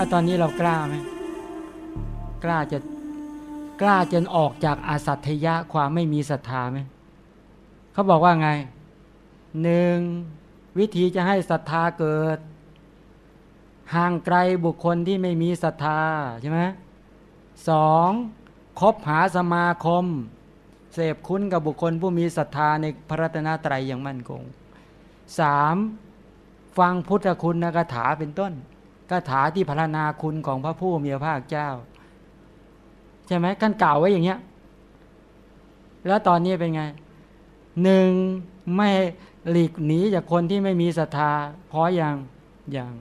อะตอนนี้เรากล้าไหมกล้าจะกล้าจนออกจากอาสัตยะความไม่มีศรัทธาไหมเขาบอกว่าไงหนึ่งวิธีจะให้ศรัทธาเกิด ห่างไกลบุคคลที่ไม่มีศรัทธาใช่ไหมสองคบหาสมาคม เสพคุ้นกับบุคคลผู้มีศรัทธาในพระรัตนตรัยอย่างมั่นคงสามฟังพุทธคุณนกถาเป็นต้น คาถาที่พรรณนาคุณของพระผู้มีพระภาคเจ้า ใช่ไหมกันกล่าวไว้อย่างเงี้ย แล้วตอนนี้เป็นไงหนึ่งไม่หลีกหนีจากคนที่ไม่มีศรัทธาเพราะอย่างอย่าง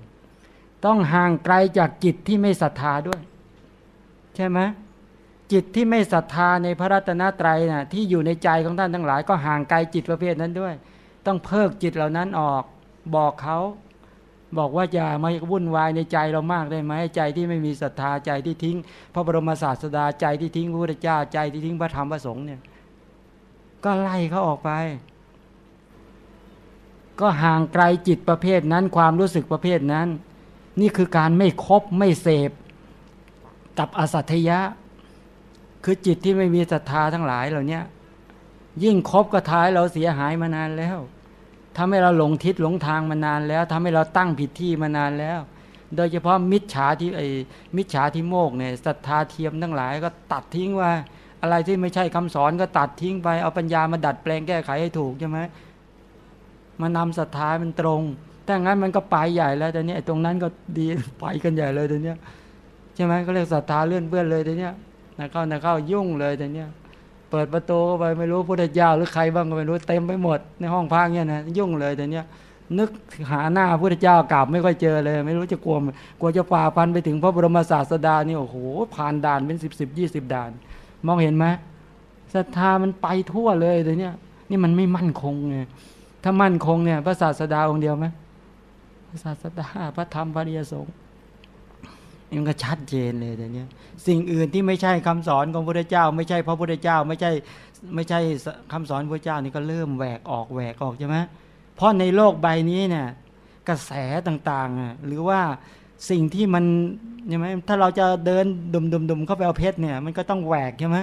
ต้องห่างไกลจากจิตที่ไม่ศรัทธาด้วย ใช่ไหมจิตที่ไม่ศรัทธาในพระรัตนตรัยนะ่ะที่อยู่ในใจของท่านทั้งหลาย ก็ห่างไกลจิตประเภทนั้นด้วย ต้องเพิกจิตเหล่านั้นออก บอกเขา บอกว่าอย่ามาวุ่นวายในใจเรามากได้ไหมใจที่ไม่มีศรัทธาใจที่ทิ้ง พระบรมศาสดาใจที่ทิ้งพระพุทธเจ้าใจที่ทิ้งพระธรรมพระสงฆ์เนี่ย ก็ไล่เขาออกไป ก็ห่างไกลจิตประเภทนั้นความรู้สึกประเภทนั้น นี่คือการไม่คบไม่เสพกับอสัตยะ คือจิตที่ไม่มีศรัทธาทั้งหลายเหล่านี้ยิ่งคบก็ท้ายเราเสียหายมานานแล้ว ทำให้เราหลงทิศหลงทางมานานแล้วทำให้เราตั้งผิดที่มานานแล้ว โดยเฉพาะมิจฉาที่ไอ้มิจฉาที่โมกเนี่ยศรัทธาเทียมทั้งหลายก็ตัดทิ้งว่า อะไรที่ไม่ใช่คำสอนก็ตัดทิ้งไปเอาปัญญามาดัดแปลงแก้ไขให้ถูกใช่ไหมมานำศรัทธามันตรงแต่งั้นมันก็ไปใหญ่แล้วแต่เนี้ยตรงนั้นก็ดีไปกันใหญ่เลยแต่เนี้ยใช่ไหมก็เรียกศรัทธาเลื่อนเบื้อนเลยแต่เนี้ยนะเข้านะเข้ายุ่งเลยแต่เนี้ย เปิดประตูไปไม่รู้พุทธเจ้าหรือใครบ้างก็ไม่รู้เต็มไปหมดในห้องพักเนี่ยนะยุ่งเลยแต่เนี้ยนึกหาหน้าพุทธเจ้ากลับไม่ค่อยเจอเลย ไม่รู้จะกลัวกลัวจะฝ่าฟันไปถึงพระบรมศาสดานี่โอ้โหผ่านด่านเป็นสิบสิบยี่สิบด่าน มองเห็นไหมศรัทธามันไปทั่วเลยแต่เนี้ยนี่มันไม่มั่นคงไงถ้ามั่นคงเนี่ยพระศาสดาองค์เดียวไหมพระศาสดาพระธรรมพระเดียสงฆ์ มันก็ชัดเจนเลยแต่เนี้ยสิ่งอื่นที่ไม่ใช่คำสอนของพระเจ้า ไม่ใช่พระพุทธเจ้า ไม่ใช่ไม่ใช่คำสอนพระเจ้านี่ก็เริ่มแหวกออกแหวกออกใช่ไหมเพราะในโลกใบนี้เนี่ยกระแสต่างๆหรือว่าสิ่งที่มันใช่ไหมถ้าเราจะเดินดุมๆๆเข้าไปเอาเพชรเนี่ยมันก็ต้องแหวกใช่ไหม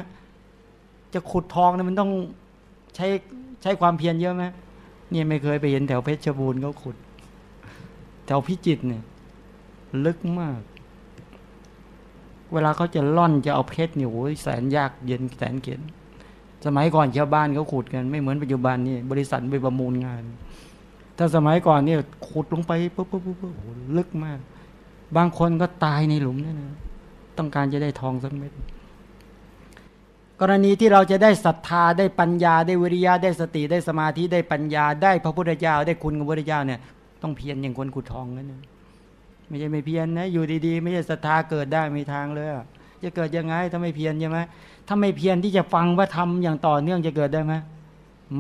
จะขุดทองเนี่ยมันต้องใช้ใช้ความเพียรเยอะไหมเนี่ยไม่เคยไปเห็นแถวเพชรบูรณ์เขาขุด แถวพิจิตเนี่ยลึกมาก เวลาเขาจะล่อนจะเอาเพชรเนี่ยโอ้ยแสนยากเย็นแสนเข็นสมัยก่อนชาวบ้านเขาขุดกัน ไม่เหมือนปัจจุบันนี่บริษัทไปประมูลงาน ถ้าสมัยก่อนเนี่ยขุดลงไปปุ๊บปุ๊บปุ๊บปุ๊บลึกมาก บางคนก็ตายในหลุมนี่นะต้องการจะได้ทองสักเม็ดกรณีที่เราจะได้ศรัทธาได้ปัญญาได้วิริยะได้สติได้สมาธิได้ปัญญา ได้พระพุทธเจ้าได้คุณของพระพุทธเจ้าเนี่ยต้องเพียรอย่างคนขุดทองนั่นเอง ไม่ใช่ไม่เพียรนนะอยู่ดีๆ ไม่ใช่ศรัทธาเกิดได้ไม่ทางเลยจะเกิดยังไงถ้าไม่เพียรใช่ไหมถ้าไม่เพียรที่จะฟังว่าทำอย่างต่อเนื่องจะเกิดได้ไหม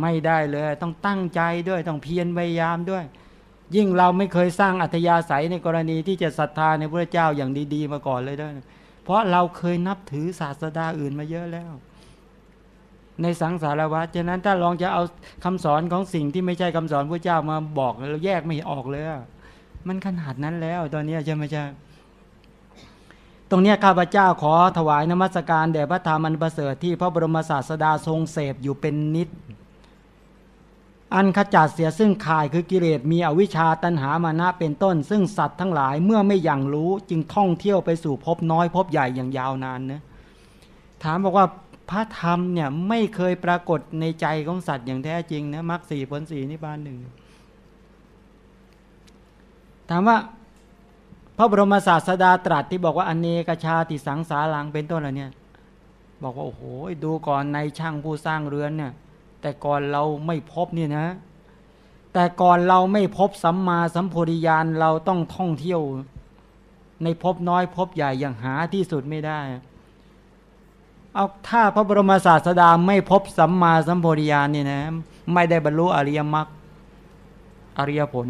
ไม่ได้เลย ต้องตั้งใจด้วยต้องเพียรพยายามด้วย ยิ่งเราไม่เคยสร้างอัธยาศัยในกรณีที่จะศรัทธาในพระเจ้าอย่างดี ๆ มาก่อนเลยด้วย เพราะเราเคยนับถือศาสดาอื่นมาเยอะแล้ว ในสังสารวัฏฉะนั้นถ้าลองจะเอาคำสอนของสิ่งที่ไม่ใช่คำสอนพระเจ้ามาบอกเราแยกไม่ออกเลย มันขนาดนั้นแล้ว ตอนนี้ใช่ไหมจ๊ะตรงนี้ข้าพเจ้าขอถวายนมัสการแด่พระธรรมอันประเสริฐที่พระบรมศาสดาทรงเสพอยู่เป็นนิด อันขจัดเสียซึ่งข่ายคือกิเลสมีอวิชชาตันหามานะเป็นต้น ซึ่งสัตว์ทั้งหลายเมื่อไม่อย่างรู้จึงท่องเที่ยวไปสู่พบน้อยพบใหญ่อย่างยาวนานนะถามบอกว่าพระธรรมเนี่ยไม่เคยปรากฏในใจของสัตว์อย่างแท้จริงนะมรรคสี่ผลสี่นิพพานหนึ่ง ถามว่าพระบรมศาสดาตรัสที่บอกว่าอเนกชาติสังสารังเป็นต้นอะไรเนี่ย บอกว่าโอ้โหดูก่อนในช่างผู้สร้างเรือนเนี่ย แต่ก่อนเราไม่พบเนี่ยนะ แต่ก่อนเราไม่พบสัมมาสัมโพธิญาณเราต้องท่องเที่ยว ในพบน้อยพบใหญ่อย่างหาที่สุดไม่ได้ เอาถ้าพระบรมศาสดาไม่พบสัมมาสัมโพธิญาณเนี่ยนะ ไม่ได้บรรลุอริยมรรคอริยผล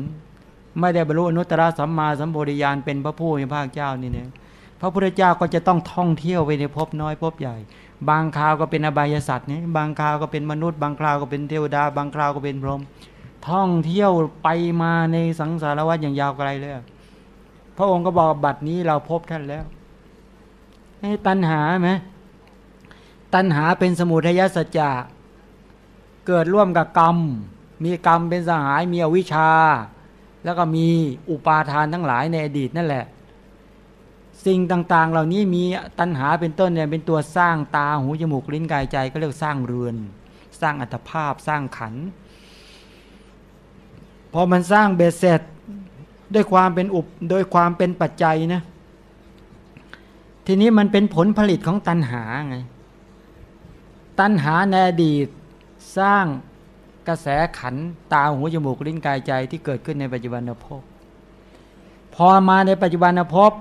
ไม่ได้บรรลุอนุตตรสัมมาสัมโพธิญาณเป็นพระผู้มีพระเจ้านี่เนี่ยพระพุทธเจ้าก็จะต้องท่องเที่ยวไปในภพน้อยภพใหญ่ บางคราวก็เป็นอบายสัตว์นี่บางคราวก็เป็นมนุษย์ บางคราวก็เป็นเทวดา บางคราวก็เป็นพรหมท่องเที่ยวไปมาในสังสารวัฏอย่างยาวไกลเลยพระองค์ก็บอกบัดนี้เราพบท่านแล้วให้ตัณหาไหมตัณหาเป็นสมุทัยสัจจะเกิดร่วมกับกรรม มีกรรมเป็นสหายมีอวิชชา แล้วก็มีอุปาทานทั้งหลายในอดีตนั่นแหละ สิ่งต่างๆ เหล่านี้มีตัณหาเป็นต้นเนี่ยเป็นตัวสร้างตาหูจมูกลิ้นกายใจก็เรียกสร้างเรือน สร้างอัตภาพสร้างขันพอมันสร้างเบสเสร็จด้วยความเป็นอุปโดยความเป็นปัจจัยนะทีนี้มันเป็นผลผลิตของตัณหาไงตัณหาในอดีตสร้าง กระแสขันตาหูจมูกลิ้นกายใจที่เกิดขึ้นในปัจจุบันภพพอมาในปัจจุบันภพ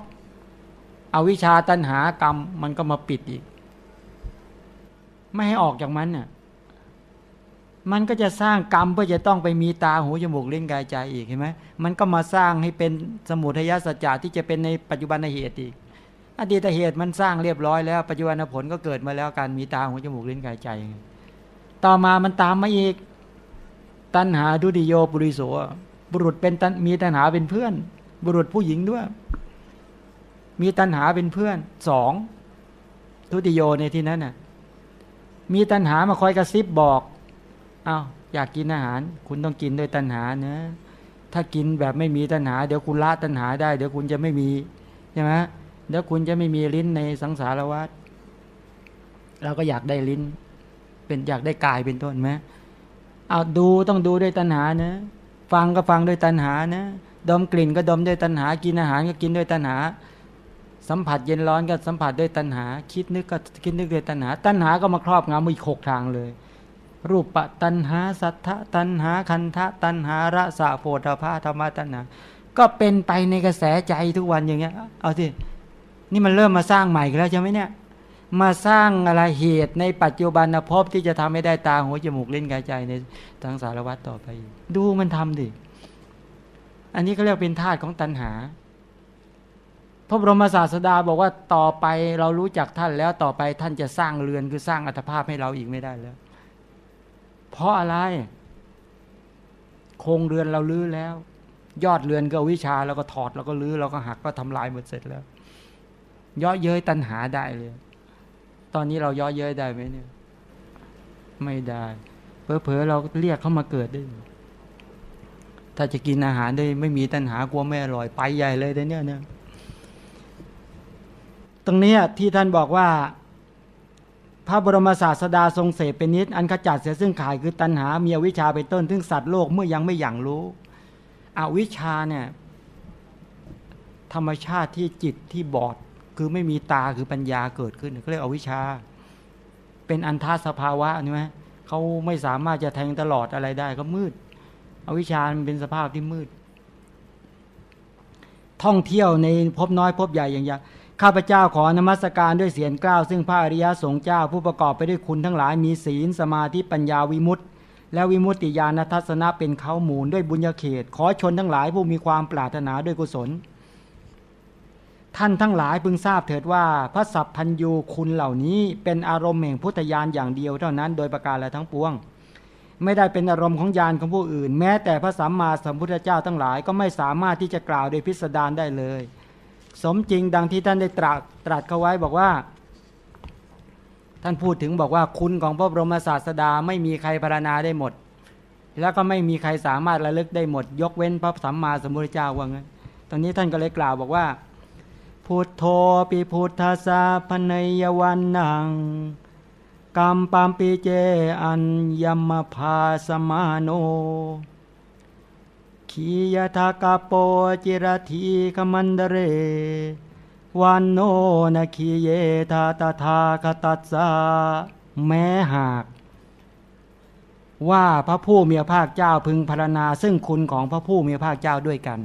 อวิชชาตัณหากรรมมันก็มาปิดอีก ไม่ให้ออกจากมันน่ะมันก็จะสร้างกรรมเพื่อจะต้องไปมีตาหูจมูกลิ้นกายใจอีกเห็นไหมมันก็มาสร้างให้เป็นสมุทัยสัจจะที่จะเป็นในปัจจุบันเหตุอีก อดีตเหตุมันสร้างเรียบร้อยแล้ว ปัจจุบันผลก็เกิดมาแล้วการมีตาหูจมูกลิ้นกายใจ ต่อมามันตามมาอีก ตัณหาดุดิโยปุริโสบุรุษเป็นมีตัณหาเป็นเพื่อน บุรุษผู้หญิงด้วย มีตัณหาเป็นเพื่อนสองทุติโยในที่นั้นน่ะมีตัณหามาคอยกระซิบบอกอา้าวอยากกินอาหาร คุณต้องกินด้วยตัณหาเนะ ถ้ากินแบบไม่มีตัณหา เดี๋ยวคุณละตัณหาได้ เดี๋ยวคุณจะไม่มีใช่ไหมเดี๋ยวคุณจะไม่มีลิ้นในสังสารวัฏเราก็อยากได้ลิ้น เป็นอยากได้กายเป็นต้นไหม เอาดูต้องดูด้วยตัณหานะฟังก็ฟังด้วยตัณหานะดมกลิ่นก็ดมด้วยตัณหา กินอาหารก็กินด้วยตัณหา สัมผัสเย็นร้อนก็สัมผัสด้วยตัณหา คิดนึกก็คิดนึกด้วยตัณหา ตัณหาก็มาครอบงำอีกหกทางเลย รูปปตันหาสัทธตันหาคันทะตันหาระสะโพธาภาธรรมตันหา ก็เป็นไปในกระแสใจทุกวันอย่างเงี้ย เอาสินี่มันเริ่มมาสร้างใหม่กันแล้วใช่ไหมเนี่ย มาสร้างอะไรเหตุในปัจจุบันภพที่จะทำให้ได้ตาหูจมูกเล่นกายใจในทางสารวัตรต่อไป ดูมันทำดิ อันนี้ก็เรียกเป็นธาตุของตัณหา พระบรมศาสดาบอกว่าต่อไปเรารู้จักท่านแล้วต่อไปท่านจะสร้างเรือนคือสร้างอัตภาพให้เราอีกไม่ได้แล้ว เพราะอะไร โครงเรือนเราลื้อแล้ว ยอดเรือนก็วิชาแล้วก็ถอดแล้วก็ลื้อแล้วก็หักก็ทำลายหมดเสร็จแล้วย่อเย้ยตัณหาได้เลย ตอนนี้เราย่อเย้ยได้ไหมเนี่ย ไม่ได้เพอๆเราเรียกเขามาเกิดได้ ถ้าจะกินอาหารได้ไม่มีตัณหากลัวไม่อร่อยไปใหญ่เลยแต่เนี้ยเนี่ยตรงนี้ที่ท่านบอกว่า พระบรมศาสดาทรงเสพเป็นนิด อันขจัดเสียซึ่งขายคือตัณหา มีอวิชชาเป็นต้นซึ่งสัตว์โลกเมื่อยังไม่อย่างรู้ อวิชชาเนี่ย ธรรมชาติที่จิตที่บอด คือไม่มีตาคือปัญญาเกิดขึ้นเขาเรียกอวิชชา เป็นอันทาสภาวะใช่ไหมเขาไม่สามารถจะแทงตลอดอะไรได้ก็มืด อวิชชามันเป็นสภาพที่มืด ท่องเที่ยวในพบน้อยพบใหญ่อย่างยาข้าพเจ้าขอนมัสการด้วยเสียงกล้าว ซึ่งพระอริยสงฆ์เจ้าผู้ประกอบไปด้วยคุณทั้งหลายมีศีลสมาธิปัญญาวิมุตติ และวิมุตติญาณทัศนะเป็นเขาหมูลด้วยบุญญาเขต ขอชนทั้งหลายผู้มีความปรารถนาด้วยกุศล ท่านทั้งหลายพึงทราบเถิดว่าพระสัพพัญญูคุณเหล่านี้เป็นอารมณ์แห่งพุทธญาณอย่างเดียวเท่านั้นโดยประการและทั้งปวง ไม่ได้เป็นอารมณ์ของญาณของผู้อื่น แม้แต่พระสัมมาสัมพุทธเจ้าทั้งหลายก็ไม่สามารถที่จะกล่าวโดยพิสดารได้เลย สมจริงดังที่ท่านได้ตรัสตรัสเขาไว้บอกว่า ท่านพูดถึงบอกว่าคุณของพระบรมศาสดาไม่มีใครพารณาได้หมด แล้วก็ไม่มีใครสามารถระลึกได้หมด ยกเว้นพระสัมมาสัมพุทธเจ้าว่างั้นตอนนี้ท่านก็เลยกล่าวบอกว่า พุทโธปิพุทธาสาพเนยวันนังกรรมปามปีเจอัญยมภาสมาโนขียทากาโปจิรธีขมันเดเร วันโนนคีเยทาตถาคตัสสะแม้หาก ว่าพระผู้มีพระภาคเจ้าพึงพรรณนาซึ่งคุณของพระผู้มีพระภาคเจ้าด้วยกัน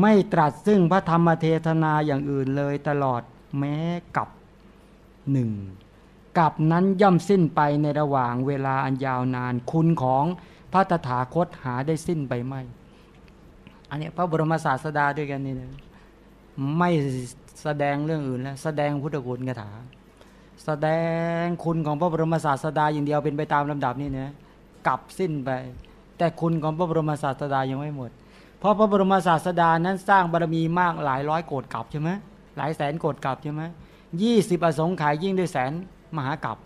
ไม่ตรัสซึ่งพระธรรมเทศนาอย่างอื่นเลยตลอดแม้กับหนึ่งกับนั้นย่อมสิ้นไปในระหว่างเวลาอันยาวนาน คุณของพระตถาคตหาได้สิ้นไปไม่ อันนี้พระบรมศาสดาด้วยกันนี่นะไม่แสดงเรื่องอื่นแล้วแสดงพุทธคุณคาถา แสดงคุณของพระบรมศาสดาอย่างเดียวเป็นไปตามลำดับนี่นะกลับสิ้นไป แต่คุณของพระบรมศาสดายังไม่หมด เพราะพระบรมศาสดานั้นสร้างบารมีมากหลายร้อยโกดกลับใช่ไหมหลายแสนโกดกลับใช่ไหมยี่สิบอสงไขยยิ่งด้วยแสนมหากลับ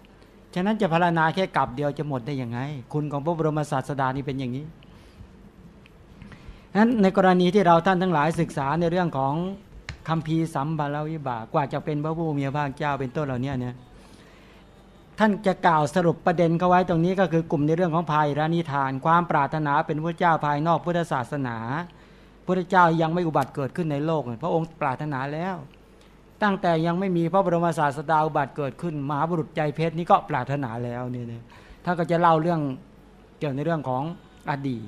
ฉะนั้นจะพารณาแค่กลับเดียวจะหมดได้ยังไง คุณของพระบรมศาสดานี่เป็นอย่างนี้นั้นในกรณีที่เราท่านทั้งหลายศึกษาในเรื่องของคำพีร์สัมบาลวิบากกว่าจะเป็นพระผู้มีพระภาคเจ้าเป็นต้นเหล่านี้เนี่ย ท่านจะกล่าวสรุปประเด็นเขาไว้ตรงนี้ก็คือกลุ่มในเรื่องของภายรานิทาน ความปรารถนาเป็นพระเจ้าภายนอกพุทธศาสนาพระเจ้ายังไม่อุบัติเกิดขึ้นในโลก พระองค์ปรารถนาแล้ว ตั้งแต่ยังไม่มีพระบรมศาสดาอุบัติเกิดขึ้นมหาบุรุษใจเพชรนี่ก็ปรารถนาแล้วนี่นะถ้าก็จะเล่าเรื่องเกี่ยวในเรื่องของอดีต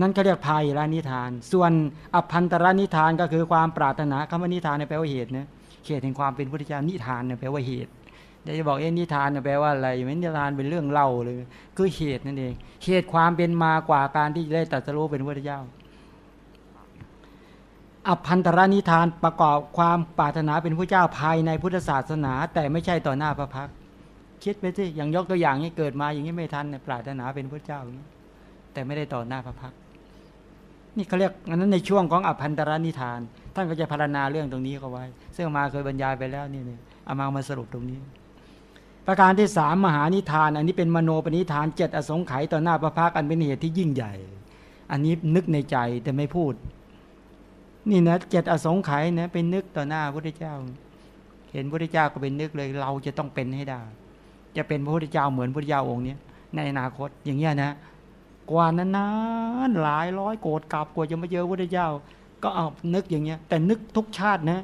นั่นก็เรียกภายรานิทาน ส่วนอภันตรนิทานก็คือความปรารถนาคำว่านิทานในแปลว่าเหตุนะเหตุแห่งความเป็นพุทธเจ้านิทานแปลว่าเหตุ เดี๋ยวจะบอกเอ็นิทานแปลว่าอะไรไม่นิทานเป็นเรื่องเล่าเลย คือเหตุนั่นเองเหตุความเป็นมากว่าการที่ได้ตรัสรู้เป็นพระเจ้าอภันตรนิทานประกอบความปรารถนาเป็นพระเจ้าภายในพุทธศาสนา แต่ไม่ใช่ต่อหน้าพระพักคิดไปสิอย่างยกตัวอย่างนี้เกิดมาอย่างนี้ไม่ทันปรารถนาเป็นพระเจ้าแต่ไม่ได้ต่อหน้าพระพักนี่เขาเรียกอันนั้นในช่วงของอภันตรนิทาน ท่านก็จะพารณาเรื่องตรงนี้เขาไว้ ซึ่งมาเคยบรรยายไปแล้วนี่นี่เอามามาสรุปตรงนี้ ประการที่สามมหานิทาน อันนี้เป็นมโนปณิธานเจ็ดอสงไขยต่อหน้าพระพักอันเป็นเหตุที่ยิ่งใหญ่ อันนี้นึกในใจแต่ไม่พูด นี่นะเจ็ดอสงไขยนะเป็นนึกต่อหน้าพระเจ้า เห็นพระเจ้าก็เป็นนึกเลย เราจะต้องเป็นให้ได้ จะเป็นพระพุทธเจ้าเหมือนพระเจ้าองค์นี้ในอนาคตอย่างเงี้ยนะกว่านั้นนานหลายร้อยโกดกลับกว่าจะมาเจอพระเจ้า ก็เอานึกอย่างเงี้ย แต่นึกทุกชาตินะ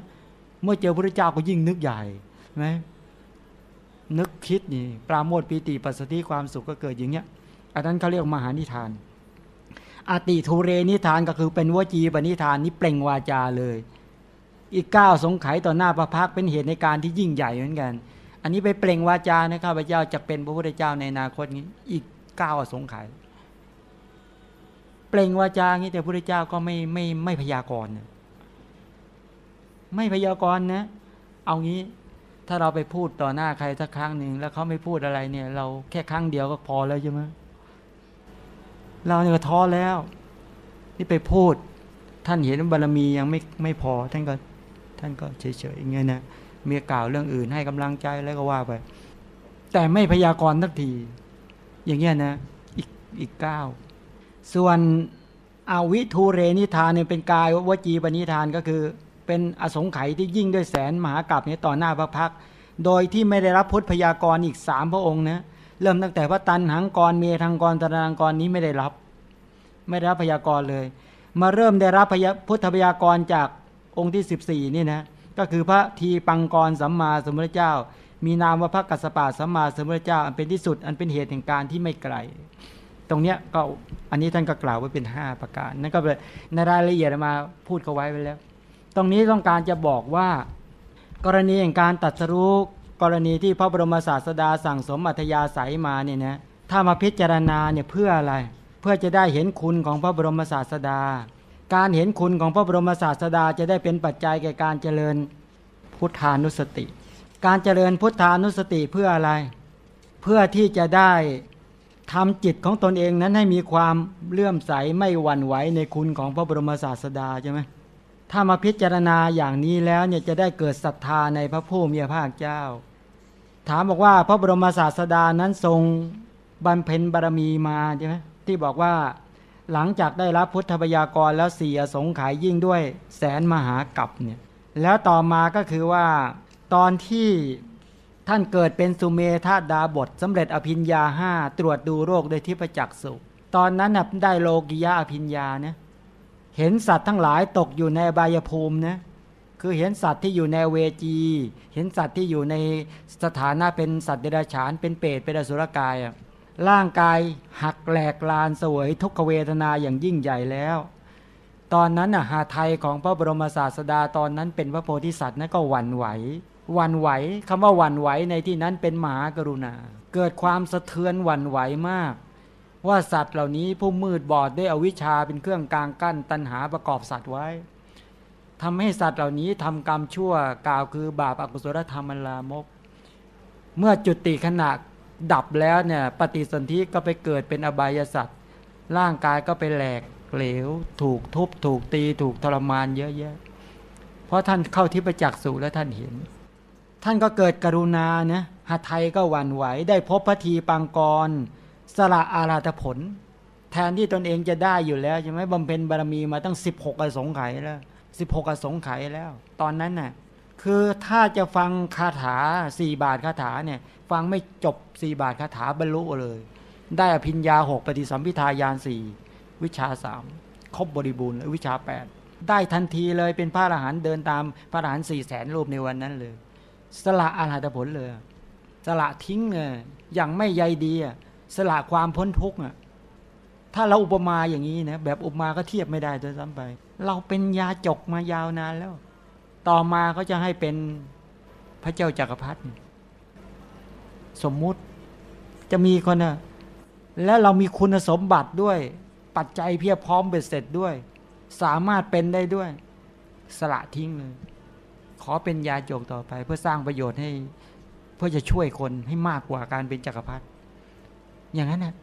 เมื่อเจอพระเจ้าก็ยิ่งนึกใหญ่ไหม นึกคิดนี่ ปราโมทปีติปัสสติความสุขก็เกิดอย่างเงี้ย อันนั้นเขาเรียกมหานิทานอติทูเรนิทานก็คือเป็นวจีปณิธานนี้เปล่งวาจาเลย อีกเก้าสงไขต่อหน้าพระพักเป็นเหตุในการที่ยิ่งใหญ่เหมือนกัน อันนี้ไปเปล่งวาจานะข้าพเจ้าจะเป็นพระพุทธเจ้าในอนาคตนี้ อีกเก้าสงไขเปล่งวาจางี้แต่พระพุทธเจ้าก็ไม่ไม่ไม่พยากรณ์ไม่พยากรณ์นะ เอางี้ ถ้าเราไปพูดต่อหน้าใครสักครั้งหนึ่งแล้วเขาไม่พูดอะไรเนี่ย เราแค่ครั้งเดียวก็พอแล้วใช่ไหมเราเนี่ยก็ท้อแล้ว นี่ไปพูด ท่านเห็นบารมียังไม่ไม่พอ ท่านก็ ท่านก็เฉยๆอย่างเงี้ยนะมีกล่าวเรื่องอื่นให้กำลังใจแล้วก็ว่าไป แต่ไม่พยากรณ์ทักที อย่างเงี้ยนะ อีกอีกเก้าส่วนอาวิทูเรนิทานเนี่ยเป็นกายวจีปณิธานก็คือ เป็นอสงไขยที่ยิ่งด้วยแสนมหากรัปนี้ต่อหน้าพระพัก โดยที่ไม่ได้รับพุทธพยากรณ์อีกสามพระองค์นะเริ่มตั้งแต่พระตันหังกรเมทังกรตรังกรนี้ไม่ได้รับ ไม่ได้รับพยากรเลย มาเริ่มได้รับพยพุทธพยากรจากองค์ที่ 14 นี่นะก็คือพระทีปังกรสัมมาสัมพุทธเจ้า มีนามว่าพระกัสสปะสัมมาสัมพุทธเจ้า อันเป็นที่สุดอันเป็นเหตุแห่งการที่ไม่ไกล ตรงเนี้ยก็อันนี้ท่านก็กล่าวไว้เป็น 5 ประการนั่นก็ในรายละเอียดมาพูดเขาไว้ไว้แล้ว ตรงนี้ต้องการจะบอกว่า กรณีแห่งการตัดสรุปกรณีที่พระบรมศาสดาสั่งสมอัธยาศัยมาเนี่ยนะถ้ามาพิจารณาเนี่ยเพื่ออะไร เพื่อจะได้เห็นคุณของพระบรมศาสดา การเห็นคุณของพระบรมศาสดาจะได้เป็นปัจจัยแก่การเจริญพุทธานุสติ การเจริญพุทธานุสติเพื่ออะไร เพื่อที่จะได้ทำจิตของตนเองนั้นให้มีความเลื่อมใสไม่หวั่นไหวในคุณของพระบรมศาสดาใช่ไหม ถ้ามาพิจารณาอย่างนี้แล้วเนี่ยจะได้เกิดศรัทธาในพระผู้มีพระภาคเจ้า ถามบอกว่าพระบรมศาสดานั้นทรงบำเพ็ญบารมีมาใช่ไหมที่บอกว่าหลังจากได้รับพุทธบยากรแล้วเสียสงขายยิ่งด้วยแสนมหากับเนี่ยแล้วต่อมาก็คือว่าตอนที่ท่านเกิดเป็นสุเมธาดาบทสำเร็จอภิญญาห้าตรวจดูโรคโดยที่ประจักษ์สุตอนนั้นได้โลกิยาอภิญญาเนี่ย เห็นสัตว์ทั้งหลายตกอยู่ในบายภูมินะคือเห็นสัตว์ที่อยู่ในเวจี เห็นสัตว์ที่อยู่ในสถานะเป็นสัตว์เดรัจฉานเป็นเปรตเป็นอสุรกายร่างกายหักแหลกลานสวยทุกขเวทนาอย่างยิ่งใหญ่แล้ว ตอนนั้นอะหาไทยของพระบรมศาสดาตอนนั้นเป็นพระโพธิสัตว์นั้นก็หวั่นไหวหวั่นไหวคำว่าหวั่นไหวในที่นั้นเป็นมหากรุณา เกิดความสะเทือนหวั่นไหวมาก ว่าสัตว์เหล่านี้ผู้มืดบอดด้วยอวิชชาเป็นเครื่องกลางกั้น ตัณหาประกอบสัตว์ไว้ทำให้สัตว์เหล่านี้ทำกรรมชั่วกล่าวคือบาปอากุศลธรรมลามก เมื่อจุติขณะดับแล้วเนี่ยปฏิสนธิก็ไปเกิดเป็นอบายสัตว์ร่างกายก็ไปแหลกเหลว ถูกทุบถูกตีถูกทรมานเยอะแยะ เพราะท่านเข้าที่ประจักษ์สู่แล้วท่านเห็น ท่านก็เกิดกรุณานะหาไทยก็หวั่นไหวได้พบพระทีปังกร สละอาราธผล แทนที่ตนเองจะได้อยู่แล้วใช่ไหมบำเพ็ญบารมีมาตั้ง 16อสงไขยแล้ว16อสงไขยแล้ว ตอนนั้นน่ะคือถ้าจะฟังคาถาสี่บาทคาถาเนี่ยฟังไม่จบสี่บาทคาถาบรรลุเลย ได้อภิญญาหกปฏิสัมพิทายานสี่วิชาสามครบบริบูรณ์วิชาแปดได้ทันทีเลยเป็นพระอรหันต์เดินตามพระอรหันต์สี่แสนรูปในวันนั้นเลย สละอาหัตผลเลย สละทิ้งเลยอย่างไม่ใยดีอะ สละความพ้นทุกข์อะถ้าเราอุปมาอย่างนี้นะแบบอุปมาก็เทียบไม่ได้ด้วยซ้ำไป เราเป็นยาจกมายาวนานแล้ว ต่อมาก็จะให้เป็นพระเจ้าจากักรพรรดิสมมุติจะมีคนนะและเรามีคุณสมบัติด้วย ปัจจัยเพียบพร้อมเบ็ดเสร็จด้วย สามารถเป็นได้ด้วย สละทิ้งเลย ขอเป็นยาจกต่อไป เพื่อสร้างประโยชน์ให้ เพื่อจะช่วยคนให้มากกว่าการเป็นจักรพรรดิ อย่างนั้นนะ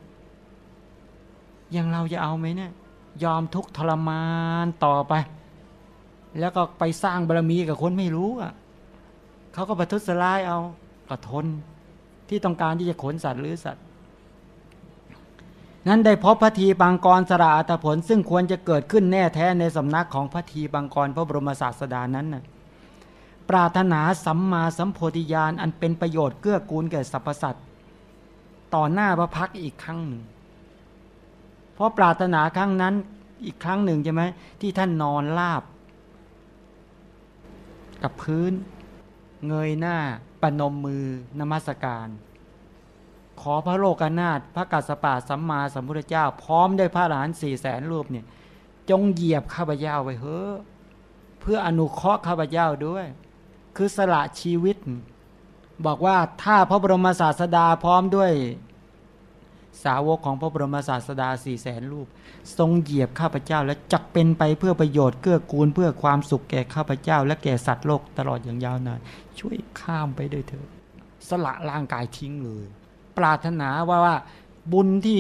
อย่างเราจะเอาไหมเนี่ย ยอมทุกทรมานต่อไป แล้วก็ไปสร้างบารมีกับคนไม่รู้อะเขาก็ประทุษร้ายเอาก็ทน ที่ต้องการที่จะขนสัตว์หรือสัตว์ นั้นได้พบพระทีปังกรสระอัตผล ซึ่งควรจะเกิดขึ้นแน่แท้ในสำนักของพระทีปังกรพระบรมศาสดานั้นน่ะปรารถนาสัมมาสัมโพธิญาณอันเป็นประโยชน์เกื้อกูลแก่สรรพสัตว์ ต่อหน้าพระพักอีกครั้งหนึ่ง เพราะปรารถนาครั้งนั้นอีกครั้งหนึ่งใช่ไหมที่ท่านนอนลาบ กับพื้น เงยหน้าปนมมือนมัสการ ขอพระโลกนาถพระกัสสปะสัมมาสัมพุทธเจ้า พร้อมด้วยพระหลานสี่แสนรูปเนี่ยจงเหยียบข้าพเจ้าไว้เฮ้อเพื่ออนุเคราะห์ข้าพเจ้าด้วย คือสละชีวิต บอกว่าถ้าพระบรมศาสดาพร้อมด้วย สาวกของพระบรมศาสดาสี่แสนรูป ทรงเหยียบข้าพเจ้าและจักเป็นไปเพื่อประโยชน์เกื้อกูลเพื่อความสุขแก่ข้าพเจ้า และแก่สัตว์โลกตลอดอย่างยาวนานช่วยข้ามไปด้วยเถิดสละร่างกายทิ้งเลย ปรารถนาว่าว่าบุญที่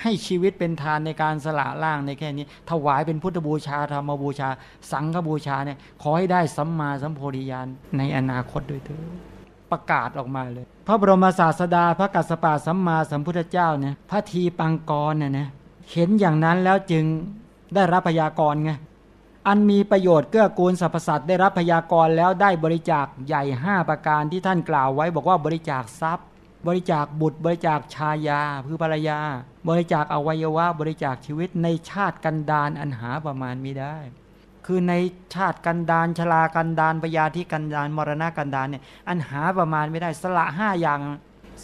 ให้ชีวิตเป็นทานในการสละร่างในแค่นี้ ถวายเป็นพุทธบูชาธรรมบูชา สังฆบูชาเนี่ยขอให้ได้สัมมาสัมโพธิญาณในอนาคตด้วยเถิด ประกาศออกมาเลย พระบรมศาสดาพระกัสสปะสัมมาสัมพุทธเจ้าเนี่ยพระทีปังกรเนี่ยนะเห็นอย่างนั้นแล้วจึงได้รับพยากรไงอันมีประโยชน์เกื้อกูลสรรพสัตว์ได้รับพยากรแล้วได้บริจาคใหญ่ 5 ประการที่ท่านกล่าวไว้ บอกว่าบริจาคทรัพย์ บริจาคบุตร บริจาคชายาคือภรรยา บริจาคอวัยวะ บริจาคชีวิตในชาติกันดานอันหาประมาณไม่ได้ คือในชาติกันดานชลากันดานปยาที่กันดานมรณะกันดานเนี่ยอันหาประมาณไม่ได้สละห้าอย่าง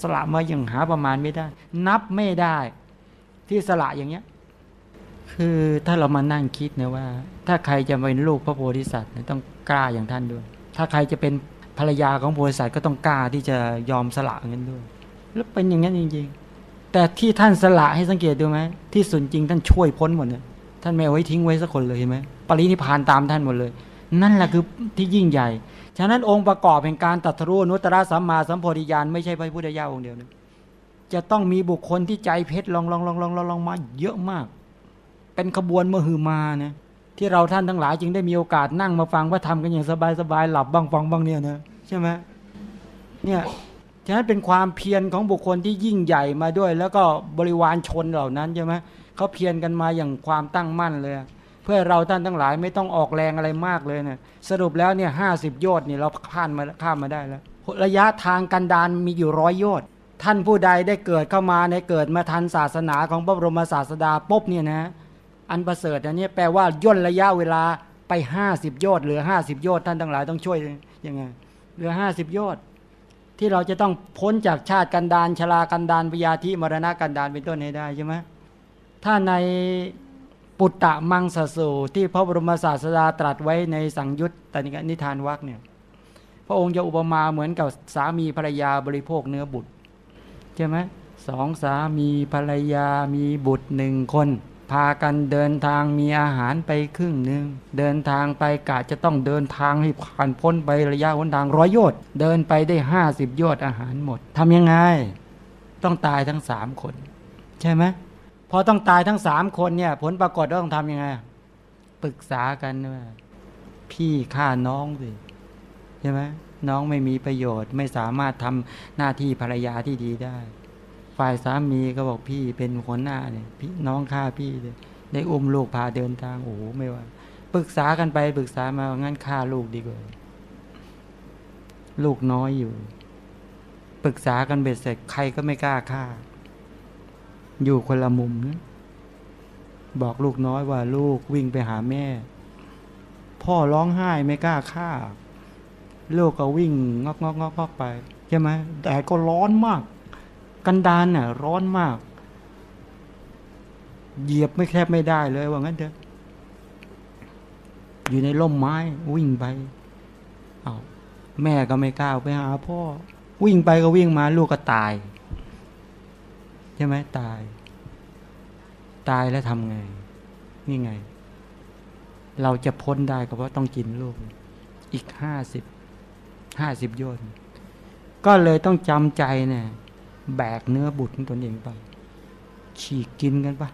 สละมาอย่างหาประมาณไม่ได้ นับไม่ได้ ที่สละอย่างเงี้ย คือถ้าเรามานั่งคิดนะว่า ถ้าใครจะเป็นลูกพระโพธิสัตว์ต้องกล้าอย่างท่านด้วย ถ้าใครจะเป็นภรรยาของโพธิสัตว์ก็ต้องกล้าที่จะยอมสละอย่างนั้นด้วย แล้วเป็นอย่างนั้นจริงๆ แต่ที่ท่านสละให้สังเกตดูไหมที่สุดจริงท่านช่วยพ้นหมดเลยท่านไม่เอาไว้ทิ้งไว้สักคนเลยเห็นไหม ปรินิพานตามท่านหมดเลย นั่นแหละคือที่ยิ่งใหญ่ ฉะนั้นองค์ประกอบแห่งการตัดรู้นุตตรสัมมาสัมโพธิญาณไม่ใช่พระพุทธเจ้าองค์เดียวนะจะต้องมีบุคคลที่ใจเพชรลองลองลองลองลองลองมาเยอะมาก เป็นขบวนมหือมานะที่เราท่านทั้งหลายจึงได้มีโอกาสนั่งมาฟังว่าทำกันอย่างสบายสบายหลับบ้างฟังบ้างเนี่ยนะใช่ไหมเนี่ยฉะนั้นเป็นความเพียรของบุคคลที่ยิ่งใหญ่มาด้วย แล้วก็บริวารชนเหล่านั้นใช่ไหมเขาเพียรกันมาอย่างความตั้งมั่นเลย เพื่อเราท่านทั้งหลายไม่ต้องออกแรงอะไรมากเลยนะสรุปแล้วเนี่ยห้าสิบโยชน์นี่เราข้ามมาข้ามมาได้แล้ว ระยะทางกันดานมีอยู่ร้อยโยชน์ท่านผู้ใดได้เกิดเข้ามาในเกิดมาทันศาสนาของพระบรมศาสดาปุ๊บเนี่ยนะอันประเสริฐอันนี้แปลว่าย่นระยะเวลาไปห้าสิบโยชน์เหลือห้าสิบโยชน์ท่านทั้งหลายต้องช่วยยังไงเหลือห้าสิบโยชน์ที่เราจะต้องพ้นจากชาติกันดานชรากันดานปยาธิมรณะกันดานเป็นต้นให้ได้ใช่ไหมถ้าใน ปุตตะมังสสูที่พระบรมศาสดาตรัสไว้ในสังยุตตนิทานวักเนี่ย พระองค์จะอุปมาเหมือนกับสามีภรรยาบริโภคเนื้อบุตรใช่ไหมสองสามีภรรยามีบุตรหนึ่งคน พากันเดินทางมีอาหารไปครึ่งหนึ่งเดินทางไปกะจะต้องเดินทางให้ผ่านพ้นไประยะหนทางร้อยโยชน์เดินไปได้ห้าสิบโยชน์อาหารหมดทำยังไง ต้องตายทั้งสามคน ใช่ไหม พอต้องตายทั้งสามคนเนี่ย ผลปรากฏว่าต้องทำยังไงปรึกษากันว่าพี่ฆ่าน้องสิใช่ไหมน้องไม่มีประโยชน์ ไม่สามารถทำหน้าที่ภรรยาที่ดีได้ ฝ่ายสามีก็บอกพี่เป็นคนหน้าเนี่ยพี่น้องฆ่าพี่เลยได้อุ้มลูกพาเดินทางโอ้โหไม่ว่าปรึกษากันไปปรึกษามางั้นฆ่าลูกดีกว่าลูกน้อยอยู่ ปรึกษากันเบ็ดเสร็จใครก็ไม่กล้าฆ่า อยู่คนละมุมนะบอกลูกน้อยว่าลูกวิ่งไปหาแม่ พ่อร้องไห้ไม่กล้าฆ่า ลูกก็วิ่งงอกงอกงอกงอกไปใช่ไหมแต่ก็ร้อนมาก กันดานน่ะ ร้อนมาก เหยียบไม่แคบไม่ได้เลยว่างั้นเถอะอยู่ในร่มไม้วิ่งไปเอาแม่ก็ไม่กล้าไปหาพ่อ วิ่งไปก็วิ่งมาลูกก็ตาย ช่ไหมตาย ตายแล้วทำไง นี่ไง เราจะพ้นได้ก็เพราะต้องกินลูก อีกห้าสิบห้าสิบโยนก็เลยต้องจำใจเนี่ย แบกเนื้อบุตรของตนเองไป ฉีกกินกันปะ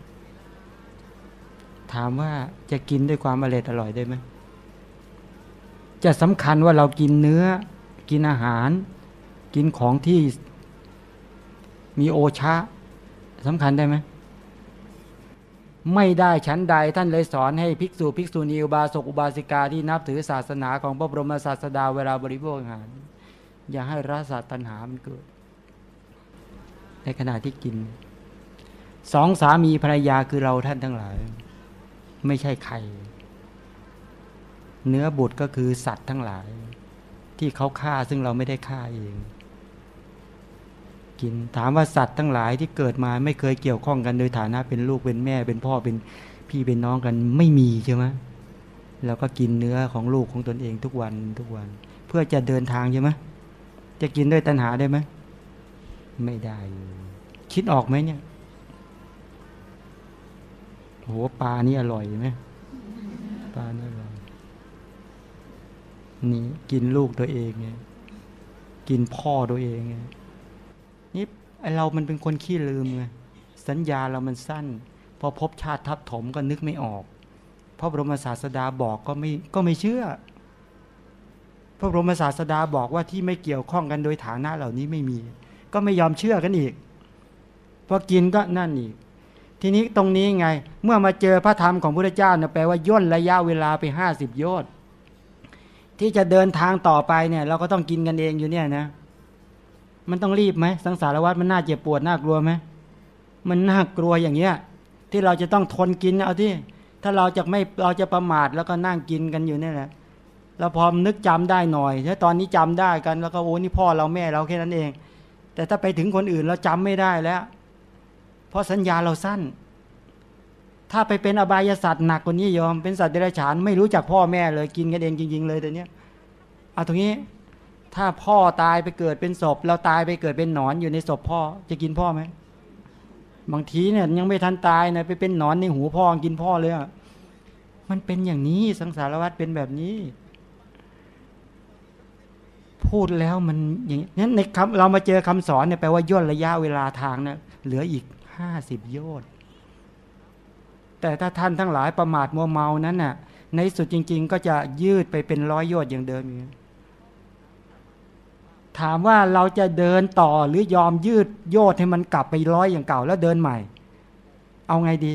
ถามว่าจะกินด้วยความอร่อยอร่อยได้ไหม จะสำคัญว่าเรากินเนื้อ กินอาหาร กินของที่มีโอชะ สำคัญได้ไหมไม่ได้ชั้นใดท่านเลยสอนให้ภิกษุภิกษุณีอุบาสกอุบาสิกาที่นับถือศาสนาของพระบรมศาสดาเวลาบริโภคอาหาร อย่าให้รสตัณหามันเกิด ในขณะที่กินสองสามีภรรยาคือเราท่านทั้งหลาย ไม่ใช่ใคร เนื้อบุตรก็คือสัตว์ทั้งหลาย ที่เขาฆ่าซึ่งเราไม่ได้ฆ่าเอง กิน ถามว่าสัตว์ทั้งหลายที่เกิดมาไม่เคยเกี่ยวข้องกันโดยฐานะเป็นลูกเป็นแม่ เป็นพ่อเป็นพี่เป็นน้องกันไม่มีใช่ไหมแล้วก็กินเนื้อของลูกของตนเองทุกวันทุกวัน เพื่อจะเดินทางใช่ไหมจะกินด้วยตัณหาได้ไหมไม่ได้คิดออกไหมเนี่ยโหปลานี่อร่อยไหมปลานี่อร่อยนี่กินลูกตัวเองไงกินพ่อตัวเองไง ไอเรามันเป็นคนขี้ลืมไงสัญญาเรามันสั้น พอพบชาติทับถมก็นึกไม่ออกพระบรมศาสดาบอกก็ไม่ก็ไม่เชื่อ พระบรมศาสดาบอกว่าที่ไม่เกี่ยวข้องกันโดยฐานะเหล่านี้ไม่มี ก็ไม่ยอมเชื่อกันอีกพอกินก็นั่นอีก ทีนี้ตรงนี้ไง เมื่อมาเจอพระธรรมของพระเจ้าเนี่ยแปลว่าย่นระยะเวลาไปห้าสิบโยชน์ที่จะเดินทางต่อไปเนี่ย เราก็ต้องกินกันเองอยู่เนี่ยนะ มันต้องรีบไหมสังสารวัฏมันน่าเจ็บปวดน่ากลัวไหมมันน่ากลัวอย่างเงี้ย ที่เราจะต้องทนกินเอาที่ ถ้าเราจะไม่เราจะประมาทแล้วก็นั่งกินกันอยู่นี่แหละเราพอนึกจำได้หน่อยถ้าตอนนี้จำได้กันแล้วก็โอ้นี่พ่อเราแม่เราแค่นั้นเอง แต่ถ้าไปถึงคนอื่นเราจำไม่ได้แล้ว เพราะสัญญาเราสั้น ถ้าไปเป็นอบายสัตว์หนักกว่านี้ยอมเป็นสัตว์เดรัจฉานไม่รู้จักพ่อแม่เลยกินกันเองจริง ๆ เลยแต่เนี้ยเอาตรงนี้ ถ้าพ่อตายไปเกิดเป็นศพ เราตายไปเกิดเป็นหนอนอยู่ในศพพ่อจะกินพ่อไหมบางทีเนี่ยยังไม่ทันตายนะไปเป็นหนอนในหูพ่อกินพ่อเลยอะมันเป็นอย่างนี้สังสารวัฏเป็นแบบนี้ พูดแล้วมันอย่างนี้ในคำเรามาเจอคำสอนเนี่ยแปลว่าย่นระยะเวลาทางนะเหลืออีกห้าสิบโยชน์แต่ถ้าท่านทั้งหลายประมาทมัวเมานั้นน่ะในสุดจริง ๆ ก็จะยืดไปเป็นร้อยโยชน์อย่างเดิมอย่างนี้ ถามว่าเราจะเดินต่อหรือยอมยืดโยดให้มันกลับไปร้อยอย่างเก่าแล้วเดินใหม่ เอาไงดี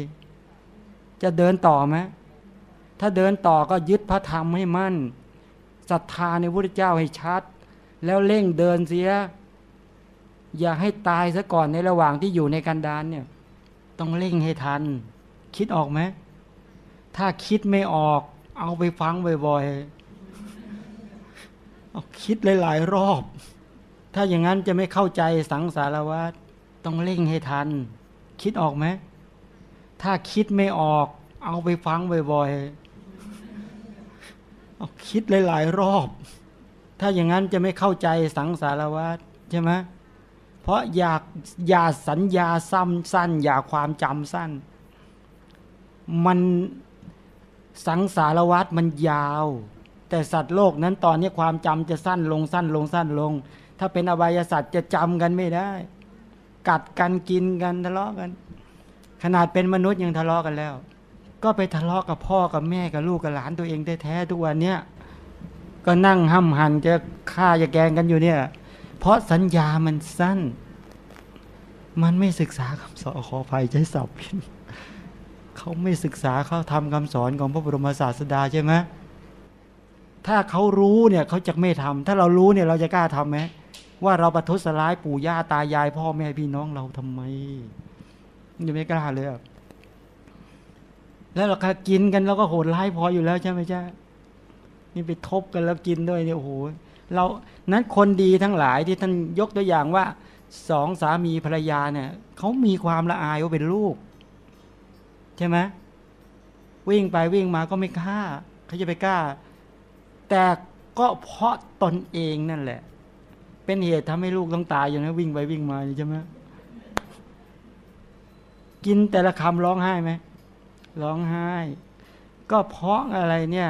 จะเดินต่อไหมถ้าเดินต่อก็ยึดพระธรรมให้มั่นศรัทธาในพระเจ้าให้ชัด แล้วเร่งเดินเสีย อย่าให้ตายซะก่อนในระหว่างที่อยู่ในกันดานเนี่ย ต้องเร่งให้ทัน คิดออกไหมถ้าคิดไม่ออก เอาไปฟังบ่อยๆ เอาคิดหลายๆรอบ ถ้าอย่างนั้นจะไม่เข้าใจสังสารวัฏต้องเร่งให้ทัน คิดออกไหม ถ้าคิดไม่ออก เอาไปฟังบ่อยๆเอาคิดหลายๆรอบ ถ้าอย่างนั้นจะไม่เข้าใจสังสารวัฏใช่ไหมเพราะอยากอย่าสัญญาซ้ำสั้น อย่าความจำสั้น มันสังสารวัฏมันยาว แต่สัตว์โลกนั้นตอนนี้ความจำจะสั้นลงสั้นลงสั้นลง ถ้าเป็นอบายสัตว์จะจำกันไม่ได้ กัดกันกินกันทะเลาะกัน ขนาดเป็นมนุษย์ยังทะเลาะกันแล้ว ก็ไปทะเลาะกับพ่อกับแม่กับลูกกับหลานตัวเองแท้ๆทุกวันเนี้ยก็นั่งห้ำหันจะฆ่าจะแกงกันอยู่เนี่ย เพราะสัญญามันสั้น มันไม่ศึกษาคำสอนขอภัยใช้ศัพท์เขาไม่ศึกษาเขาทำคำสอนของพระบรมศาสดาใช่ไหม ถ้าเขารู้เนี่ยเขาจะไม่ทำถ้าเรารู้เนี่ยเราจะกล้าทำไหมว่าเราประทุษร้ายปู่ย่าตายาย พ่อแม่พี่น้องเราทำไมยังไม่กล้าเลยอะแล้วเรากินกันเราก็โหดร้ายพออยู่แล้วใช่ไหมจ๊ะนี่ไปทบกันแล้วกินด้วยเนี่ยโอ้โหเรานั้นคนดีทั้งหลายที่ท่านยกตัวอย่างว่าสองสามีภรรยาเนี่ยเขามีความละอายว่าเป็นลูก ใช่ไหมวิ่งไปวิ่งมาก็ไม่กล้าเขาจะไปกล้า แต่ก็เพราะตนเองนั่นแหละ เป็นเหตุทำให้ลูกต้องตายอย่างนั้นวิ่งไปวิ่งมาใช่ไหมกินแต่ละคำร้องไห้ไหมร้องไห้ ก็เพราะอะไรเนี่ย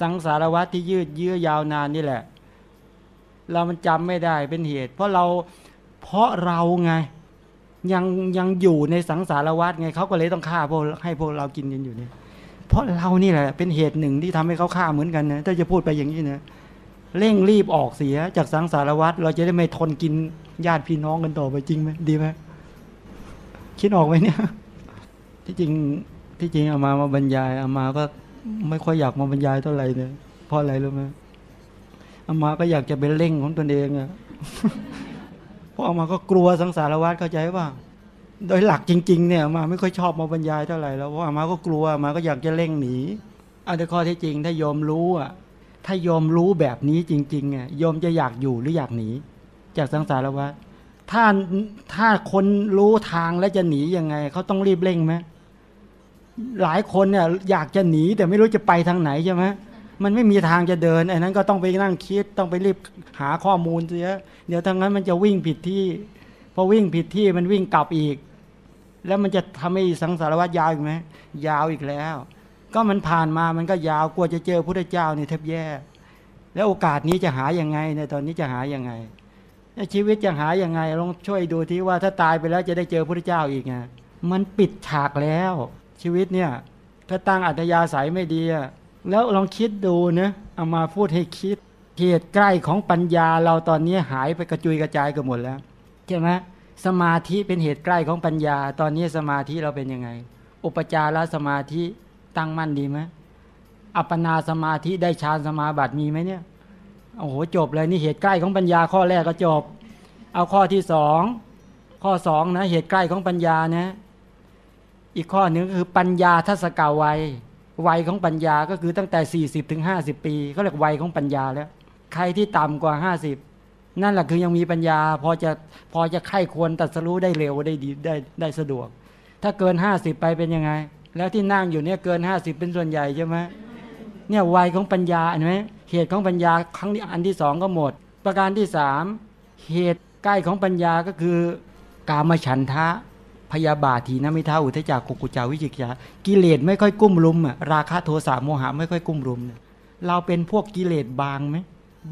สังสารวัตที่ยืดเยื้อยาวนานนี่แหละ เรามันจำไม่ได้เป็นเหตุ เพราะเราเพราะเราไงยังยังอยู่ในสังสารวัตไงเขาก็เลยต้องฆ่าพวกให้พวกเรากินกันอยู่เนี่ย เพราะเรานี่แหละเป็นเหตุหนึ่งที่ทำให้เขาฆ่าเหมือนกันนะถ้าจะพูดไปอย่างนี้นะเร่งรีบออกเสียจากสังสารวัตรเราจะได้ไม่ทนกินญาติพี่น้องกันต่อไปจริงไหมดีไหมคิดออกไหมเนี่ย ที่จริงที่จริงเอามามาบรรยายเอามาก็ไม่ค่อยอยากมาบรรยายเท่าไหร่เนี่ยเพราะอะไรรู้ไหมเอามาก็อยากจะเป็นเร่งของตนเองอะเพราะเอามาก็กลัวสังสารวัฏเข้าใจป่ะ โดยหลักจริง ๆ เนี่ยมาไม่ค่อยชอบมาบรรยายเท่าไหร่แล้วเพราะมาก็กลัวมาก็อยากจะเร่งหนีเอาแต่ข้อที่จริง ถ้ายอมรู้อะถ้ายอมรู้แบบนี้จริงๆอะยอมจะอยากอยู่หรืออยากหนี จากสังสารวัฏถ้าถ้าคนรู้ทางแล้วจะหนียังไงเขาต้องรีบเร่งไหมหลายคนเนี่ยอยากจะหนีแต่ไม่รู้จะไปทางไหนใช่ไหมมันไม่มีทางจะเดินไอ้นั้นก็ต้องไปนั่งคิดต้องไปรีบหาข้อมูลเสียเดี๋ยวทางนั้นมันจะวิ่งผิดที่พอวิ่งผิดที่มันวิ่งกลับอีก แล้วมันจะทำให้สังสารวัฏยาวอีกไหมยาวอีกแล้ว ก็มันผ่านมามันก็ยาวกลัวจะเจอพระเจ้านี่แทบแย่ แล้วโอกาสนี้จะหายังไงในตอนนี้จะหายังไงชีวิตจะหายังไงลองช่วยดูที่ว่าถ้าตายไปแล้วจะได้เจอพระเจ้าอีกไงมันปิดฉากแล้ว ชีวิตเนี่ยถ้าตั้งอัตยาศัยไม่ดีแล้วลองคิดดูนะเอามาพูดให้คิดเหตุใกล้ของปัญญาเราตอนนี้หายไปกระจุยกระจายกันหมดแล้วใช่ไหม สมาธิเป็นเหตุใกล้ของปัญญา ตอนนี้สมาธิเราเป็นยังไง อุปจารสมาธิตั้งมั่นดีไหมอัปปนาสมาธิได้ฌานสมาบัติมีไหมเนี่ยโอ้โหจบเลยนี่เหตุใกล้ของปัญญาข้อแรกก็จบ เอาข้อที่สองข้อสองนะเหตุใกล้ของปัญญานะอีกข้อหนึ่งคือปัญญาทัศกาวัยวัยของปัญญาก็คือตั้งแต่ 40 ถึง 50 ปี ก็เรียกวัยของปัญญาแล้ว ใครที่ต่ำกว่า 50 นั่นแหละคือยังมีปัญญา พอจะพอจะไข้ควรตัดสรู้ได้เร็วได้ดีได้ได้สะดวก ถ้าเกิน50ไปเป็นยังไง แล้วที่นั่งอยู่เนี่ยเกิน50เป็นส่วนใหญ่ใช่ไหมเนี่ยวัยของปัญญาเห็นไหมเหตุของปัญญาครั้งที่อันที่สองก็หมด ประการที่สามเหตุใกล้ของปัญญาก็คือกามฉันทะพยาบาทีนะมิท้าอุทจักกุกุจาวิจิกิจากิเลสไม่ค่อยกุ้มรุมอะราคะโทสะโมหะไม่ค่อยกุ้มรุม เราเป็นพวกกิเลสบางไหม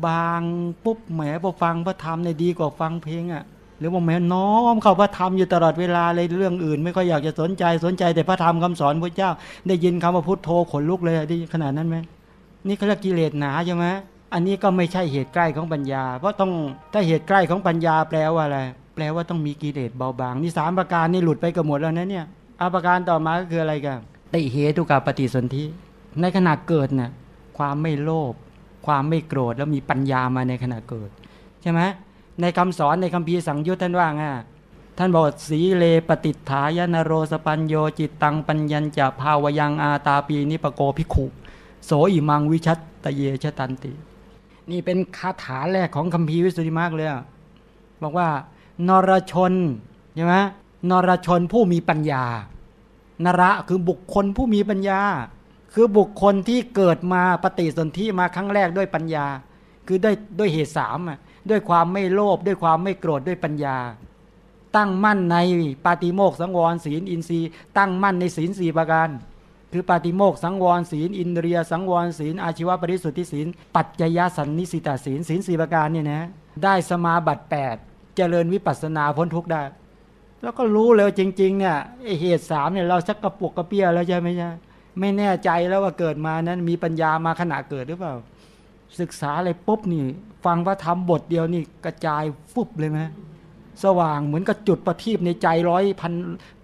บางปุ๊บแหมพอฟังพระธรรมเนี่ยดีกว่าฟังเพลงอะหรือว่าแม้น้อมเข้าพระธรรมอยู่ตลอดเวลาเลยเรื่องอื่น ไม่ค่อยอยากจะสนใจสนใจแต่พระธรรมคำสอนพระเจ้า ได้ยินคำว่าพุทโธขนลุกเลยดีขนาดนั้นไหมนี่เขาเรียกกิเลสหนาใช่ไหมอันนี้ก็ไม่ใช่เหตุใกล้ของปัญญา เพราะต้องถ้าเหตุใกล้ของปัญญาแปลว่าอะไรแปลว่าต้องมีกิเลสเบาบางนี่สามประการนี่หลุดไปกับหมดแล้วนะเนี่ยอาประการต่อมาก็คืออะไรกันติเหตุกับปฏิสนธิในขณะเกิดเนะ่ยความไม่โลภ ความไม่โกรธแล้วมีปัญญามาในขณะเกิดใช่ไหมในคำสอนในคำพีสังยุตท่านว่าไงท่านบอกสีเลปฏิฐายนโรสปัญโยจิตตังปัญญจะภาวยังอาตาปีนิปโกภิกขุโสอิมังวิชัตตเยชตันติ นี่เป็นคาถาแรกของคำพีวิสุทธิมากเลยบอกว่านรชนใช่ไหมนรชนผู้มีปัญญานระคือบุคคลผู้มีปัญญา คือบุคคลที่เกิดมาปฏิสนธิมาครั้งแรกด้วยปัญญา คือด้วยด้วยเหตุสามด้วยความไม่โลภด้วยความไม่โกรธด้วยปัญญา ตั้งมั่นในปาติโมกสังวรศีลอินทรีย์ ตั้งมั่นในศีลสี่ประการ คือปาติโมกสังวรศีล อินเดีย สังวรศีล อาชีวปริสุทธิศีล ปัจจยสันนิสิตาศีลศีลสี่ประการเนี่ยนะได้สมาบัติ8เจริญวิปัสสนาพ้นทุกข์ได้แล้วก็รู้เลยจริง ๆ เนี่ยเหตุสามเนี่ยเราชักกระปุกกระเปี้ยแล้วใช่ไหมใช่ ไม่แน่ใจแล้วว่าเกิดมานั้น มีปัญญามาขณะเกิดหรือเปล่า ศึกษาอะไรปุ๊บนี่ ฟังพระธรรมบทเดียวนี่กระจายฟุบเลยไหมสว่างเหมือนกับจุดประทีปในใจร้อยพัน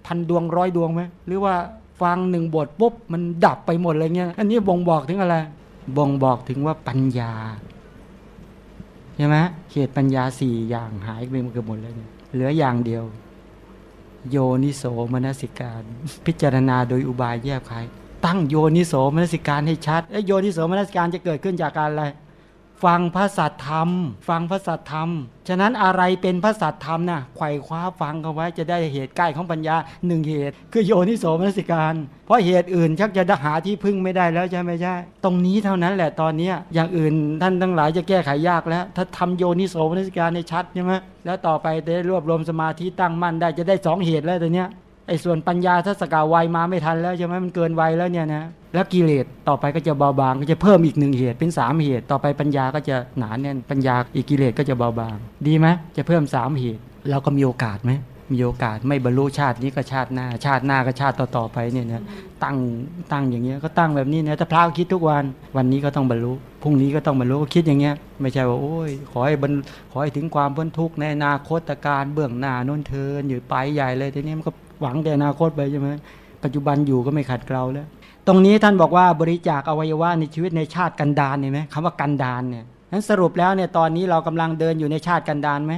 พันดวงร้อยดวงไหมหรือว่าฟังหนึ่งบทปุ๊บมันดับไปหมดเลยเงี้ย อันนี้บ่งบอกถึงอะไรบ่งบอกถึงว่าปัญญาใช่ไหมเขตปัญญาสี่อย่างหายไปหมดเกือบหมดแล้วเนี่ยเหลืออย่างเดียว โยนิโสมนสิการ พิจารณาโดยอุบายแยบคาย ตั้งโยนิโสมนสิการให้ชัดไอ้โยนิโสมนสิการจะเกิดขึ้นจากการอะไร ฟังพระสัตธรรม ฟังพระสัตธรรม ฉะนั้นอะไรเป็นพระสัตธรรมนะ่ะไขว่คว้าฟังกันไว้จะได้เหตุใกล้ของปัญญาหนึ่งเหตุ คือโยนิโสมนสิการ เพราะเหตุอื่นชักจะหาที่พึ่งไม่ได้แล้วใช่ไหมใช่ ตรงนี้เท่านั้นแหละตอนนี้อย่างอื่นท่านทั้งหลายจะแก้ไขยากแล้ว ถ้าทำโยนิโสมนสิการในชัดใช่ไหมแล้วต่อไปจะได้รวบรวมสมาธิตั้งมั่นได้จะได้สองเหตุแล้วตัวเนี้ย ไอ้ส่วนปัญญาถ้าสกาวัยมาไม่ทันแล้วใช่ไหมมันเกินวัยแล้วเนี่ยนะแล้วกิเลสต่อไปก็จะเบาบางก็จะเพิ่มอีกหนึ่งเหตุเป็นสามเหตุ ต่อไปปัญญาก็จะหนาแน่นปัญญาอีกกิเลสก็จะเบาบาง ดีไหมจะเพิ่มสามเหตุเราก็มีโอกาสไหมมีโอกาสไม่บรรลุชาตินี้ก็ชาติหน้า ชาติหน้าก็ชาติต่อๆไปเนี่ยนะตั้งตั้งอย่างเงี้ยก็ตั้งแบบนี้นะถ้าพระคิดทุกวันวันนี้ก็ต้องบรรลุพรุ่งนี้ก็ต้องบรรลุก็คิดอย่างเงี้ยไม่ใช่ว่าโอ้ยขอให้บรรขอให้ถึงความพ้นทุกข์ในอนาคตการเบื้องหน้าน้นเทินอยู่ไปใหญ่เลยทีนี้มันก็ หวังแต่อนาคตไปใช่ไหมปัจจุบันอยู่ก็ไม่ขัดเกลาแล้ว ตรงนี้ท่านบอกว่าบริจาคอวัยวะในชีวิตในชาติกันดานเห็นไหมคำว่ากันดานเนี่ยนั้นสรุปแล้วเนี่ยตอนนี้เรากำลังเดินอยู่ในชาติกันดานไหม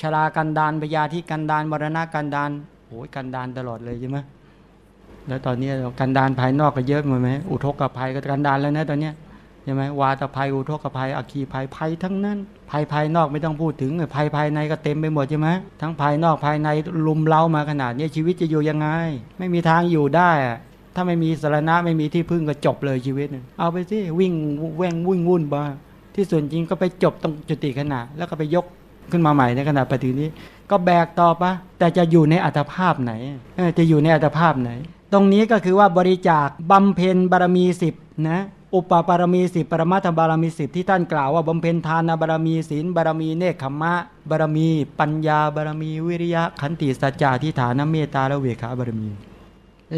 ชรากันดานพยาธิกันดานมรณะกันดานโอ้ยกันดานตลอดเลยใช่ไหมแล้วตอนนี้กันดานภายนอกก็เยอะหมดไหมอุทกภัยก็กันดานแล้วนะตอนเนี้ย ใช่ไหมวาตภัยอุทกภัยอัคคีภัยภัยทั้งนั้นภัยภายนอกไม่ต้องพูดถึงภัยภายในก็เต็มไปหมดใช่ไหมทั้งภายนอกภายในลุมเล้ามาขนาดนี้ชีวิตจะอยู่ยังไง ไม่มีทางอยู่ได้ ถ้าไม่มีสารณะไม่มีที่พึ่งก็จบเลยชีวิตเอาไปสิวิ่งแว่งวุ่นวุ่นบ้าที่ส่วนจริงก็ไปจบตรงจุติขณะ แล้วก็ไปยกขึ้นมาใหม่ในขณะปฏินี้ ก็แบกต่อปะแต่จะอยู่ในอัตภาพไหนจะอยู่ในอัตภาพไหน ตรงนี้ก็คือว่าบริจาคบำเพ็ญบารมีสิบนะ อุปปารมีสิบปรมัตถบารมีสิบที่ท่านกล่าวว่าบำเพ็ญทานบารมีศีลบารมีเนคขมะ บารมี ปัญญาบารมีวิริยะขันติสัจจะทิฏฐานเมตตาและเวขาบารมี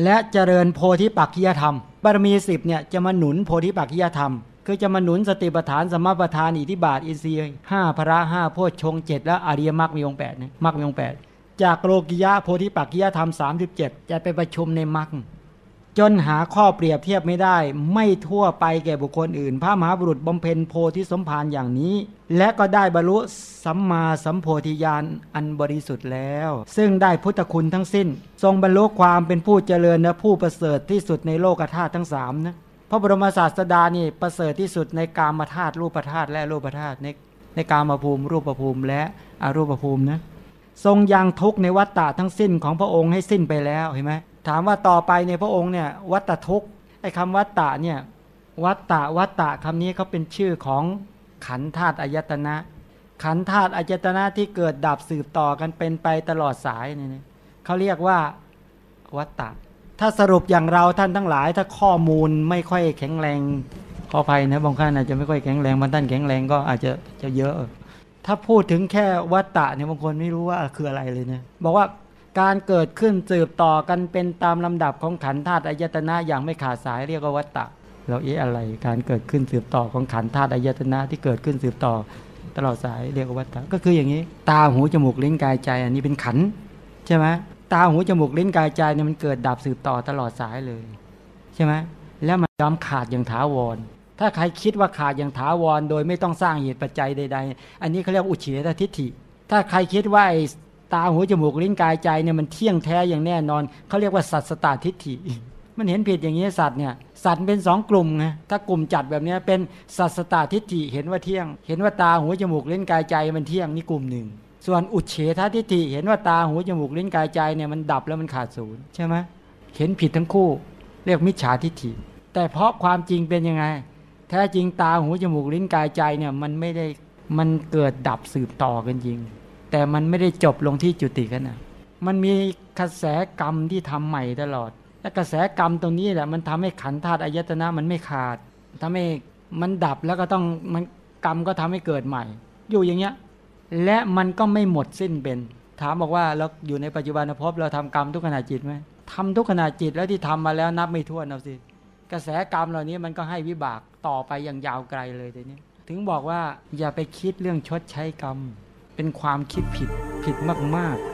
และเจริญโพธิปักขิยธรรม บารมีสิบเนี่ยจะมาหนุนโพธิปักขิยธรรม คือจะมาหนุนสติปัฏฐานสมปัฏฐานอิทิบาทอินทรีย์ห้าพระห้าโพชฌงเจ็ดและอริยมรรคมีองแปดเนี่ยมรรคมีองแปดจากโลกิยะโพธิปักขิยธรรมสามสิบเจ็ดจะไปประชุมในมรรค จนหาข้อเปรียบเทียบไม่ได้ ไม่ทั่วไปแก่บุคคลอื่น พระมหาบุรุษบำเพ็ญโพธิสมภารอย่างนี้ และก็ได้บรรลุสัมมาสัมโพธิญาณอันบริสุทธิ์แล้ว ซึ่งได้พุทธคุณทั้งสิ้น ทรงบรรลุความเป็นผู้เจริญและผู้ประเสริฐที่สุดในโลกธาตุทั้งสามนะพระบรมศาสดานี่ประเสริฐที่สุดในกามธาตุรูปธาตุและรูปธาตุในในกามภูมิ รูปภูมิและอรูปภูมินะทรงยังทุกในวัฏฏะทั้งสิ้นของพระองค์ให้สิ้นไปแล้วเห็นไหม ถามว่าต่อไปในพระองค์เนี่ยวัตทุกไอ้คำวัตตะเนี่ยวัตตะวัตตะคำนี้เขาเป็นชื่อของขันธาตุอายตนะ ขันธาตุอายตนะที่เกิดดับสืบต่อกันเป็นไปตลอดสายเนี่ยเขาเรียกว่าวัตตะ ถ้าสรุปอย่างเราท่านทั้งหลาย ถ้าข้อมูลไม่ค่อยแข็งแรงขออภัยนะบางท่านอาจจะไม่ค่อยแข็งแรงบางท่านแข็งแรงก็อาจจะจะเยอะ ถ้าพูดถึงแค่วัตตะเนี่ยบางคนไม่รู้ว่าคืออะไรเลยเนี่ยบอกว่า การเกิดขึ้นสืบต่อกันเป็นตามลำดับของขันธาตุอายตนะอย่างไม่ขาดสายเรียกว่าวัตตะเราเอ๊ะอะไร การเกิดขึ้นสืบต่อของขันธาตุอายตนะที่เกิดขึ้นสืบต่อ ตลอดสายเรียกว่าวัตตะก็คืออย่างนี้ ตาหูจมูกลิ้นกายใจ อันนี้เป็นขันใช่ไหมตาหูจมูกลิ้นกายใจเนี่ยมันเกิดดับสืบต่อตลอดสายเลยใช่ไหมแล้วมันยอมขาดอย่างถาวร ถ้าใครคิดว่าขาดอย่างถาวร โดยไม่ต้องสร้างเหตุปัจจัยใด ๆ อันนี้เขาเรียกอุเฉตทิฏฐิ ถ้าใครคิดว่า ตาหูจมูกลิ้นกายใจเนี่ยมันเที่ยงแท้อย่างแน่นอนเขาเรียกว่าสัตสตาทิฏฐิ มันเห็นผิดอย่างนี้สัตว์เนี่ยสัตว์เป็นสองกลุ่มไงถ้ากลุ่มจัดแบบนี้เป็นสัตสตาทิฏฐิเห็นว่าเที่ยง เห็นว่าตาหูจมูกลิ้นกายใจมันเที่ยงนี่กลุ่มหนึ่งส่วนอุเฉททิฏฐิเห็นว่าตาหูจมูกลิ้นกายใจเนี่ยมันดับแล้วมันขาดศูนย์ใช่ไหมเห็นผิดทั้งคู่ เรียกมิจฉาทิฏฐิ แต่เพราะความจริงเป็นยังไง แท้จริงตาหูจมูกลิ้นกายใจเนี่ยมันไม่ได้มันเกิดดับสืบต่อกันจริง แต่มันไม่ได้จบลงที่จุติกันนะมันมีกระแสกรรมที่ทำใหม่ตลอด และกระแสกรรมตรงนี้แหละมันทำให้ขันธาตุอายตนะมันไม่ขาด ทำให้มันดับแล้วก็ต้องมันกรรมก็ทำให้เกิดใหม่ อยู่อย่างเงี้ยและมันก็ไม่หมดสิ้นเป็น ถามบอกว่าเราอยู่ในปัจจุบันภพเราทำกรรมทุกขณะจิตไหมทำทุกขณะจิตแล้วที่ทำมาแล้วนับไม่ถ้วนเอาสิกระแสกรรมเหล่านี้มันก็ให้วิบากต่อไปอย่างยาวไกลเลยทีนี้ ถึงบอกว่าอย่าไปคิดเรื่องชดใช้กรรม เป็นความคิดผิดผิดมากๆ